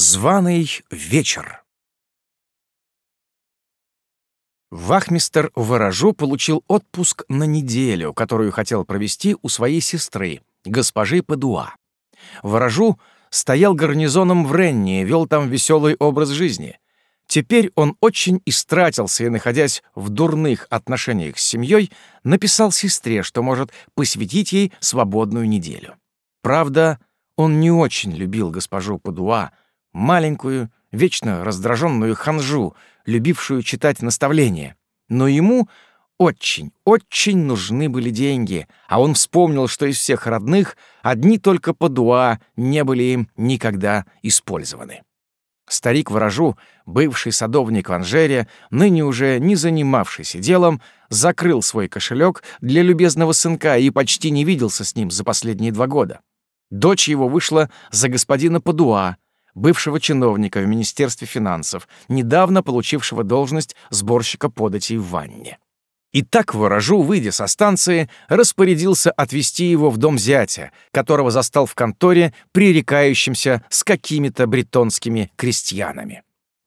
Званый вечер. Вахмистер Ворожу получил отпуск на неделю, которую хотел провести у своей сестры, госпожи Падуа. Ворожу стоял гарнизоном в Ренне и вел там веселый образ жизни. Теперь он очень истратился и, находясь в дурных отношениях с семьей, написал сестре, что может посвятить ей свободную неделю. Правда, он не очень любил госпожу Падуа, маленькую, вечно раздраженную ханжу, любившую читать наставления. Но ему очень, очень нужны были деньги, а он вспомнил, что из всех родных одни только Падуа не были им никогда использованы. Старик Ворожу, бывший садовник в Анжере, ныне уже не занимавшийся делом, закрыл свой кошелек для любезного сынка и почти не виделся с ним за последние два года. Дочь его вышла за господина Падуа, бывшего чиновника в Министерстве финансов, недавно получившего должность сборщика податей в ванне. И так ворожу, выйдя со станции, распорядился отвезти его в дом зятя, которого застал в конторе, пререкающимся с какими-то бретонскими крестьянами.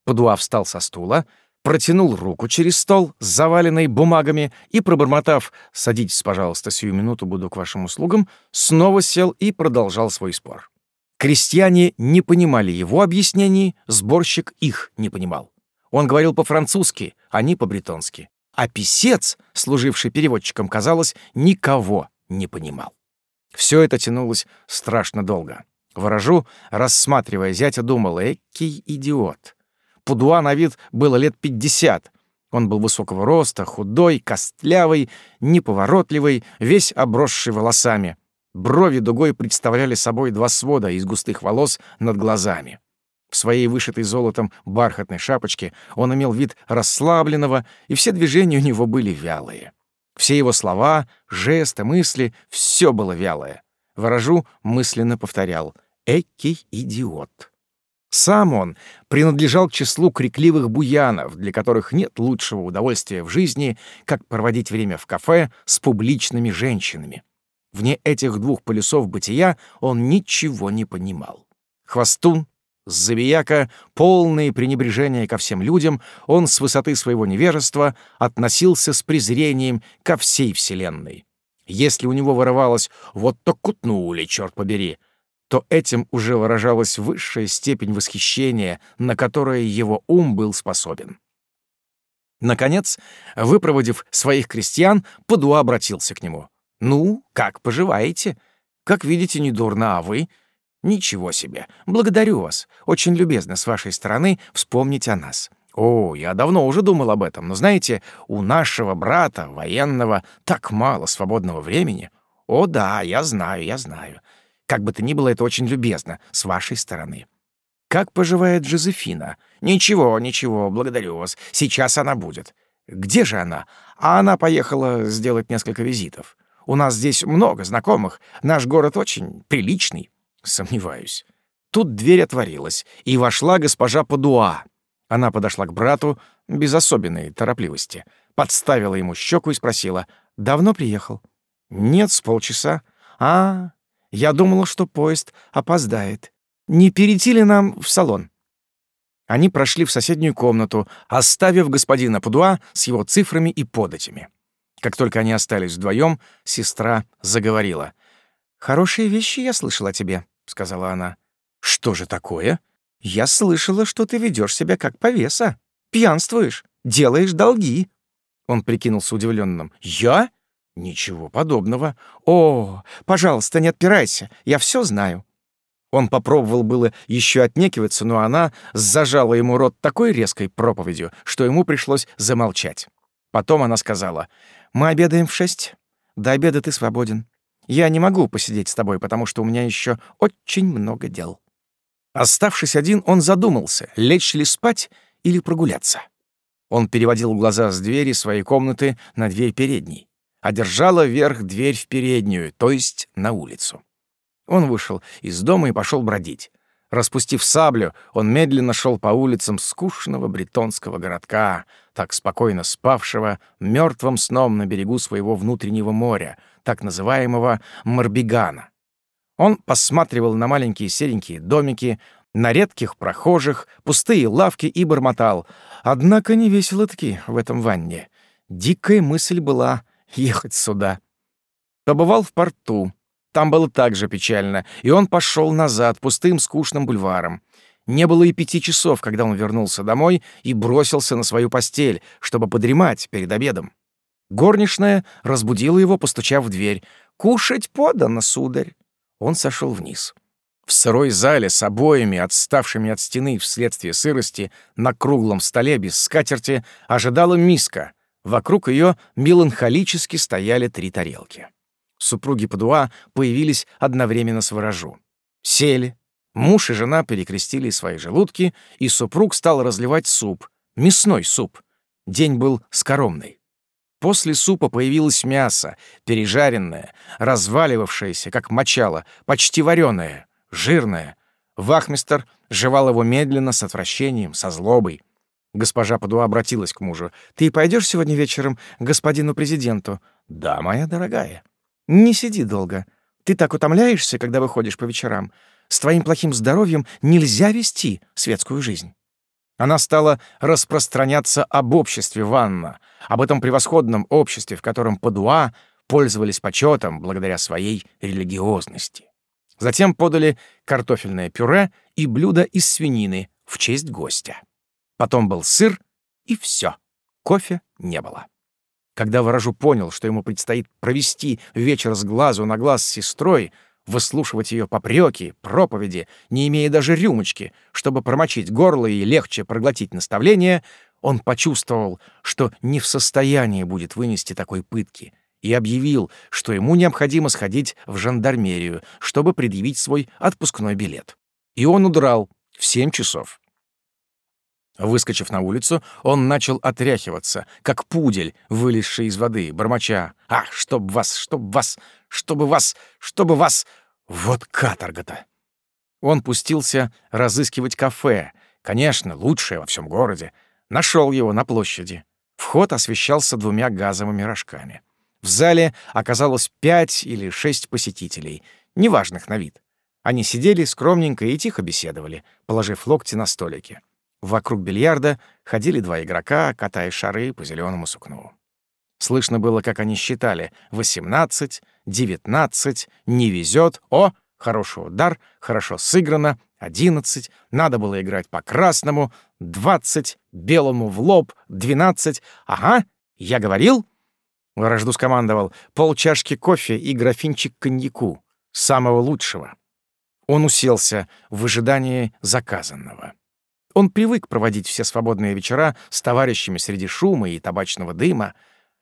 Падуа встал со стула, протянул руку через стол с заваленной бумагами и, пробормотав «Садитесь, пожалуйста, сию минуту, буду к вашим услугам», снова сел и продолжал свой спор. Крестьяне не понимали его объяснений, сборщик их не понимал. Он говорил по-французски, они по-бретонски. А писец, служивший переводчиком, казалось, никого не понимал. Все это тянулось страшно долго. Ворожу, рассматривая зятя, думал, «Экий идиот». Пудуа на вид было лет пятьдесят. Он был высокого роста, худой, костлявый, неповоротливый, весь обросший волосами. Брови дугой представляли собой два свода из густых волос над глазами. В своей вышитой золотом бархатной шапочке он имел вид расслабленного, и все движения у него были вялые. Все его слова, жесты, мысли — все было вялое. Ворожу мысленно повторял «Экий идиот». Сам он принадлежал к числу крикливых буянов, для которых нет лучшего удовольствия в жизни, как проводить время в кафе с публичными женщинами. Вне этих двух полюсов бытия он ничего не понимал. Хвостун, забияка, полное пренебрежение ко всем людям, он с высоты своего невежества относился с презрением ко всей вселенной. Если у него вырывалось «вот так кутнули, черт побери», то этим уже выражалась высшая степень восхищения, на которое его ум был способен. Наконец, выпроводив своих крестьян, Падуа обратился к нему. «Ну, как поживаете? Как видите, недурно, а вы?» «Ничего себе! Благодарю вас. Очень любезно с вашей стороны вспомнить о нас. О, я давно уже думал об этом, но знаете, у нашего брата, военного, так мало свободного времени. О да, я знаю, я знаю. Как бы то ни было, это очень любезно с вашей стороны. Как поживает Жозефина? Ничего, ничего, благодарю вас. Сейчас она будет. Где же она? А она поехала сделать несколько визитов. У нас здесь много знакомых. Наш город очень приличный. Сомневаюсь. Тут дверь отворилась, и вошла госпожа Падуа. Она подошла к брату без особенной торопливости, подставила ему щеку и спросила, «Давно приехал?» «Нет, с полчаса». «А, я думала, что поезд опоздает. Не перейти ли нам в салон?» Они прошли в соседнюю комнату, оставив господина Пудуа с его цифрами и податями. Как только они остались вдвоем, сестра заговорила. «Хорошие вещи я слышала о тебе», — сказала она. «Что же такое?» «Я слышала, что ты ведешь себя как повеса. Пьянствуешь, делаешь долги». Он прикинулся удивленным. «Я? Ничего подобного. О, пожалуйста, не отпирайся, я все знаю. Он попробовал было еще отнекиваться, но она зажала ему рот такой резкой проповедью, что ему пришлось замолчать. Потом она сказала, «Мы обедаем в шесть. До обеда ты свободен. Я не могу посидеть с тобой, потому что у меня еще очень много дел». Оставшись один, он задумался, лечь ли спать или прогуляться. Он переводил глаза с двери своей комнаты на дверь передней а вверх дверь в переднюю, то есть на улицу. Он вышел из дома и пошел бродить. Распустив саблю, он медленно шел по улицам скучного бретонского городка, так спокойно спавшего мертвым сном на берегу своего внутреннего моря, так называемого Марбигана. Он посматривал на маленькие серенькие домики, на редких прохожих, пустые лавки и бормотал. Однако не весело-таки в этом ванне. Дикая мысль была ехать сюда. Побывал в порту. Там было так же печально, и он пошел назад пустым скучным бульваром. Не было и пяти часов, когда он вернулся домой и бросился на свою постель, чтобы подремать перед обедом. Горничная разбудила его, постучав в дверь. «Кушать подано, сударь!» Он сошел вниз. В сырой зале с обоями, отставшими от стены вследствие сырости, на круглом столе без скатерти ожидала миска. Вокруг ее меланхолически стояли три тарелки. Супруги Падуа появились одновременно с ворожу. Сели. Муж и жена перекрестили свои желудки, и супруг стал разливать суп, мясной суп. День был скоромный. После супа появилось мясо, пережаренное, разваливавшееся, как мочало, почти вареное жирное. Вахмистер жевал его медленно, с отвращением, со злобой. Госпожа Падуа обратилась к мужу. «Ты пойдешь сегодня вечером к господину президенту?» «Да, моя дорогая». «Не сиди долго. Ты так утомляешься, когда выходишь по вечерам. С твоим плохим здоровьем нельзя вести светскую жизнь». Она стала распространяться об обществе Ванна, об этом превосходном обществе, в котором Падуа пользовались почетом благодаря своей религиозности. Затем подали картофельное пюре и блюдо из свинины в честь гостя. Потом был сыр, и все. Кофе не было. Когда ворожу понял, что ему предстоит провести вечер с глазу на глаз с сестрой, выслушивать ее попреки, проповеди, не имея даже рюмочки, чтобы промочить горло и легче проглотить наставление, он почувствовал, что не в состоянии будет вынести такой пытки — и объявил, что ему необходимо сходить в жандармерию, чтобы предъявить свой отпускной билет. И он удрал в семь часов. Выскочив на улицу, он начал отряхиваться, как пудель, вылезший из воды, бормоча. «Ах, чтоб вас, чтоб вас, чтобы вас, чтобы вас! Вот каторга-то!» Он пустился разыскивать кафе, конечно, лучшее во всем городе. Нашел его на площади. Вход освещался двумя газовыми рожками. В зале оказалось пять или шесть посетителей, неважных на вид. Они сидели скромненько и тихо беседовали, положив локти на столики. Вокруг бильярда ходили два игрока, катая шары по зеленому сукну. Слышно было, как они считали «восемнадцать», «девятнадцать», «не везет», «о», «хороший удар», «хорошо сыграно», «одиннадцать», «надо было играть по красному», «двадцать», «белому в лоб», «двенадцать», «ага, я говорил», Ворожду скомандовал полчашки кофе и графинчик коньяку, самого лучшего. Он уселся в ожидании заказанного. Он привык проводить все свободные вечера с товарищами среди шума и табачного дыма.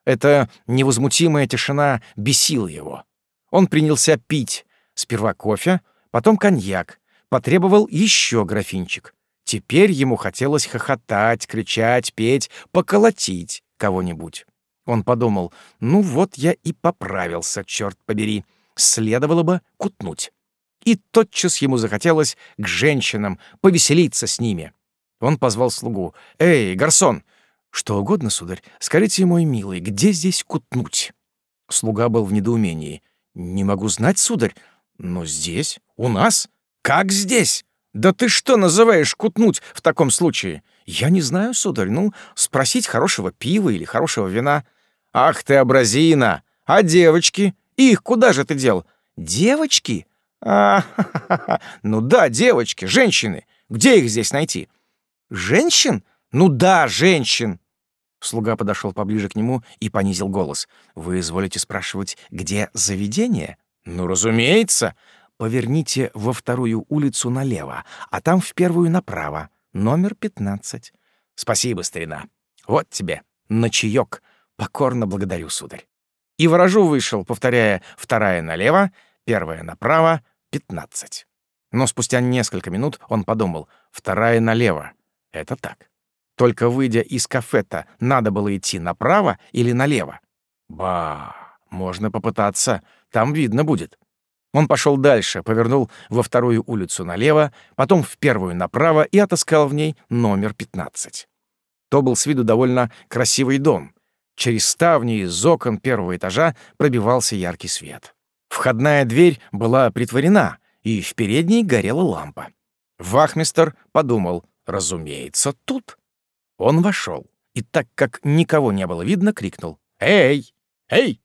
Эта невозмутимая тишина бесила его. Он принялся пить сперва кофе, потом коньяк, потребовал еще графинчик. Теперь ему хотелось хохотать, кричать, петь, поколотить кого-нибудь. Он подумал, ну вот я и поправился, черт побери. Следовало бы кутнуть. И тотчас ему захотелось к женщинам, повеселиться с ними. Он позвал слугу. «Эй, гарсон!» «Что угодно, сударь. Скажите, мой милый, где здесь кутнуть?» Слуга был в недоумении. «Не могу знать, сударь. Но здесь? У нас? Как здесь? Да ты что называешь кутнуть в таком случае? Я не знаю, сударь. Ну, спросить хорошего пива или хорошего вина». «Ах ты, абразина! А девочки? Их куда же ты дел?» «Девочки? А, ну да, девочки, женщины. Где их здесь найти?» «Женщин? Ну да, женщин!» Слуга подошел поближе к нему и понизил голос. «Вы изволите спрашивать, где заведение?» «Ну, разумеется. Поверните во вторую улицу налево, а там в первую направо, номер пятнадцать. Спасибо, старина. Вот тебе, на чаёк. «Покорно благодарю, сударь». И ворожу вышел, повторяя «вторая налево, первая направо, пятнадцать». Но спустя несколько минут он подумал «вторая налево». Это так. Только выйдя из кафета, надо было идти направо или налево. Ба, можно попытаться, там видно будет. Он пошел дальше, повернул во вторую улицу налево, потом в первую направо и отыскал в ней номер 15. То был с виду довольно красивый дом, Через ставни из окон первого этажа пробивался яркий свет. Входная дверь была притворена, и в передней горела лампа. Вахмистер подумал, разумеется, тут. Он вошел, и так как никого не было видно, крикнул «Эй! Эй!».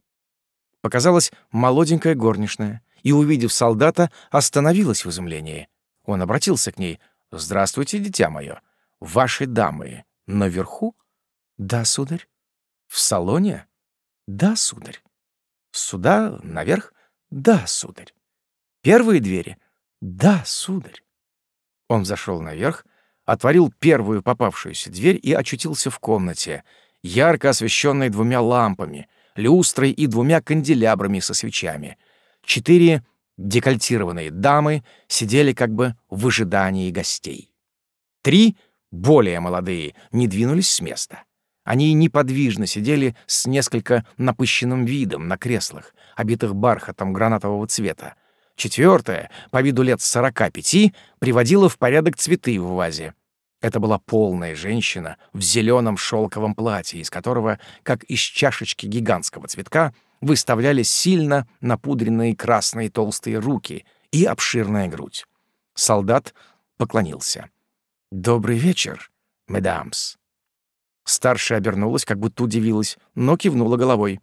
Показалась молоденькая горничная, и, увидев солдата, остановилась в изумлении. Он обратился к ней. «Здравствуйте, дитя мое. Ваши дамы наверху?» «Да, сударь». «В салоне?» «Да, сударь». «Сюда, наверх?» «Да, сударь». «Первые двери?» «Да, сударь». Он зашел наверх, отворил первую попавшуюся дверь и очутился в комнате, ярко освещенной двумя лампами, люстрой и двумя канделябрами со свечами. Четыре декольтированные дамы сидели как бы в ожидании гостей. Три, более молодые, не двинулись с места. Они неподвижно сидели с несколько напыщенным видом на креслах, обитых бархатом гранатового цвета. Четвертая, по виду лет сорока пяти, приводила в порядок цветы в вазе. Это была полная женщина в зеленом шелковом платье, из которого, как из чашечки гигантского цветка, выставлялись сильно напудренные красные толстые руки и обширная грудь. Солдат поклонился. «Добрый вечер, медамс». Старшая обернулась, как будто удивилась, но кивнула головой.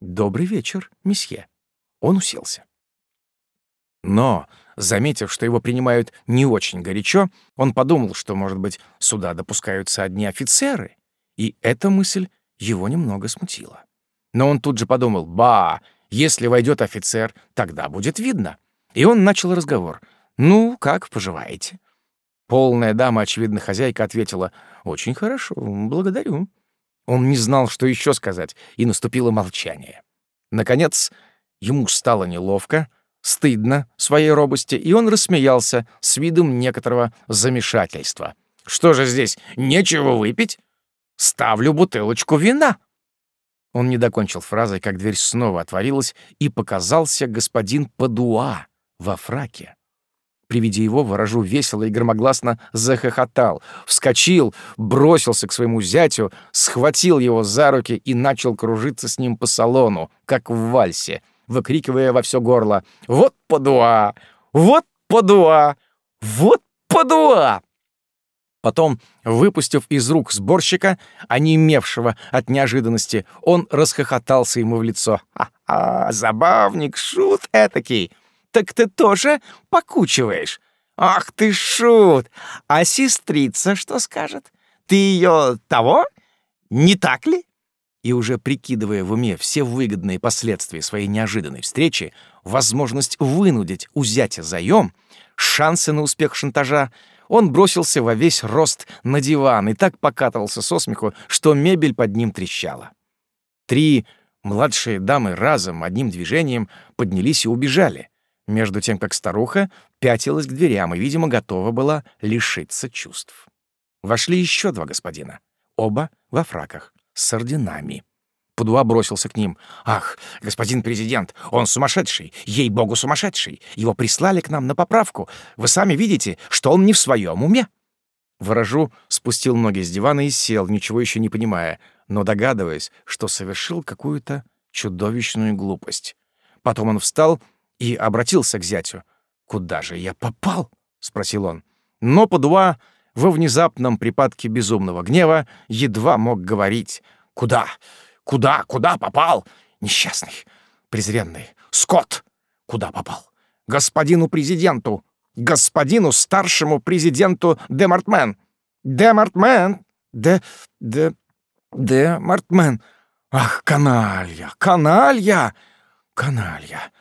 «Добрый вечер, месье». Он уселся. Но, заметив, что его принимают не очень горячо, он подумал, что, может быть, сюда допускаются одни офицеры, и эта мысль его немного смутила. Но он тут же подумал, «Ба, если войдет офицер, тогда будет видно». И он начал разговор. «Ну, как поживаете?» Полная дама, очевидно, хозяйка, ответила, «Очень хорошо, благодарю». Он не знал, что еще сказать, и наступило молчание. Наконец, ему стало неловко, стыдно своей робости, и он рассмеялся с видом некоторого замешательства. «Что же здесь, нечего выпить? Ставлю бутылочку вина!» Он не докончил фразой, как дверь снова отворилась, и показался господин Падуа во фраке. При виде его ворожу весело и громогласно захохотал, вскочил, бросился к своему зятю, схватил его за руки и начал кружиться с ним по салону, как в вальсе, выкрикивая во все горло «Вот Падуа! Вот Падуа! Вот Падуа!» Потом, выпустив из рук сборщика, онемевшего от неожиданности, он расхохотался ему в лицо. «Ха-ха, забавник, шут этакий! Так ты тоже покучиваешь? Ах ты шут! А сестрица что скажет? Ты ее того? Не так ли?» И уже прикидывая в уме все выгодные последствия своей неожиданной встречи, возможность вынудить у зятя заем, шансы на успех шантажа, он бросился во весь рост на диван и так покатывался со смеху, что мебель под ним трещала. Три младшие дамы разом, одним движением, поднялись и убежали, между тем как старуха пятилась к дверям и, видимо, готова была лишиться чувств. Вошли еще два господина, оба во фраках, с орденами. Падуа бросился к ним. «Ах, господин президент, он сумасшедший, ей-богу сумасшедший. Его прислали к нам на поправку. Вы сами видите, что он не в своем уме». Ворожу спустил ноги с дивана и сел, ничего еще не понимая, но догадываясь, что совершил какую-то чудовищную глупость. Потом он встал и обратился к зятю. «Куда же я попал?» — спросил он. Но Падуа во внезапном припадке безумного гнева едва мог говорить. «Куда? Куда, куда попал? Несчастный, презренный, скот! Куда попал? Господину президенту! Господину старшему президенту Демартмен! Демартмен! Де... де... Демартмен! Ах, каналья, каналья! Каналья!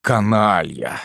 Каналья!